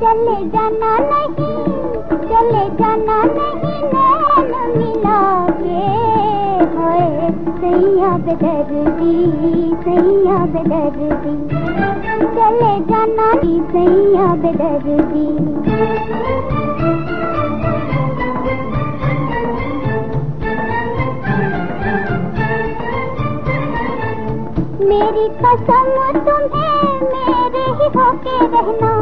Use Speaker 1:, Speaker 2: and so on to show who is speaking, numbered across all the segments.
Speaker 1: चले जाना नहीं, चले जाना नहीं, नैन मिला के होए सैया बेदर्दी सैया बेदर्दी। चले जाना नहीं, सैया बेदर्दी। मेरी कसम तुम्हें मेरे ही होके रहना।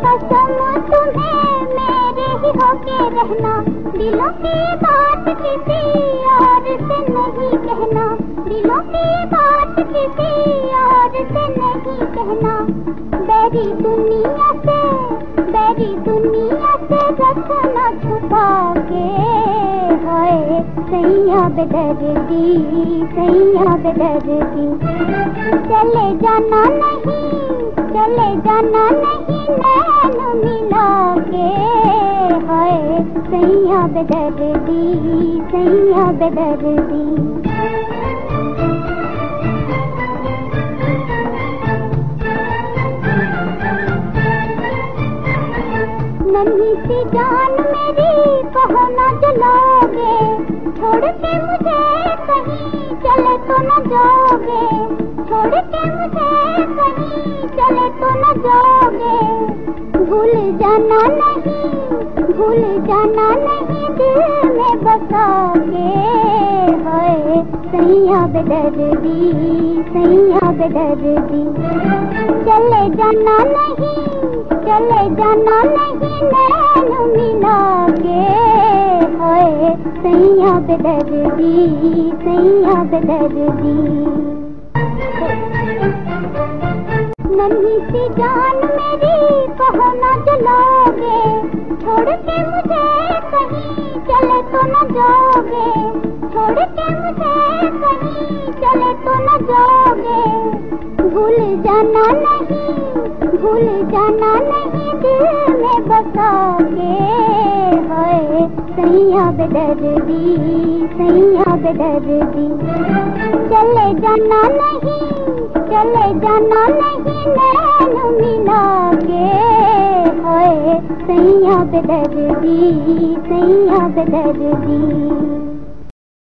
Speaker 1: कसम तुम्हें मेरे ही होके रहना। दिलों की बात किसी और से नहीं कहना। दिलों की बात किसी और से नहीं कहना। बैरी दुनिया से, बैरी दुनिया से रखना छुपा के हाय। सैया बेदर्दी सैया बेदर्दी। चले जाना नहीं, चले जाना नहीं। नैन मिला के हाय, सैया बेदर्दी सैया बेदर्दी। नन्ही सी जान मेरी, कहो न जलोगे। छोड़ के मुझे कहीं चले तो न जाओगे। छोड़ के मुझे जाना नहीं, भूल जाना नहीं, दिल में बसाओगे हाय सैया बेदर्दी सैया बेदर्दी। चले जाना नहीं, चले जाना नहीं, नैन मिला के हाय सैया बेदर्दी सैया बेदर्दी। नन्ही सी जान के मुझे कहीं चले तो न जाओगे छोड़ के मुझे कहीं चले तो न जाओगे भूल जाना नहीं भूल जाना नहीं दिल में बसाओगे हाय बेदर्दी सैया बेदर्दी चले जाना नहीं चले जाना नहीं के हाय सैया बेदर्दी सैया बेदर्दी